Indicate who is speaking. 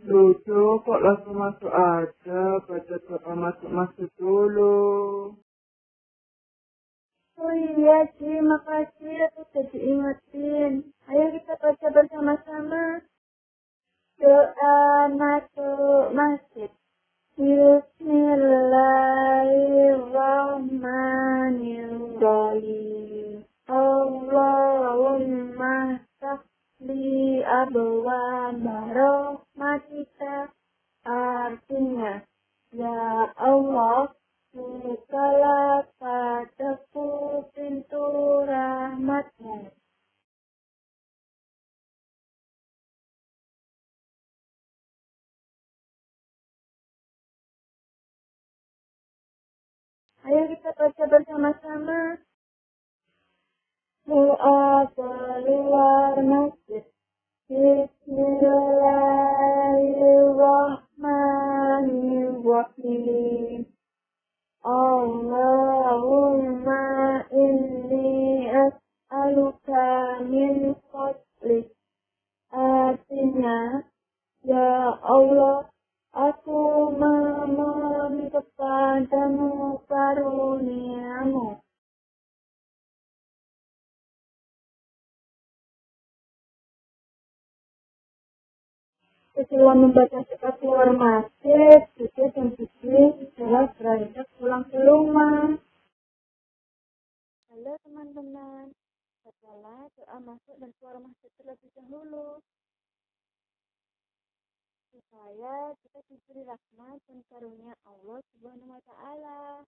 Speaker 1: Dodo kok langsung masuk aja, baca doa masuk-masuk dulu.
Speaker 2: Oh iya, Ci, makasih aku sudah diingetin. Ayo kita baca bersama-sama. Doa masuk masjid. Bismillahirrahmanirrahim. Allahumma sahli abwa rahmatika. Artinya, Ya Allah, bukalah padaku pintu rahmatmu. Ayo kita baca bersama-sama. Doa keluar Ya Allah, aku memohon kepadamu karuniamu. Setelah membaca surat keluar masjid, Cici dan Cici telah beranjak pulang ke rumah. Halo teman-teman, setelah doa masuk dan keluar masjid terlebih dahulu. Supaya kita diberi rahmat dan karunia Allah Subhanahu wa taala.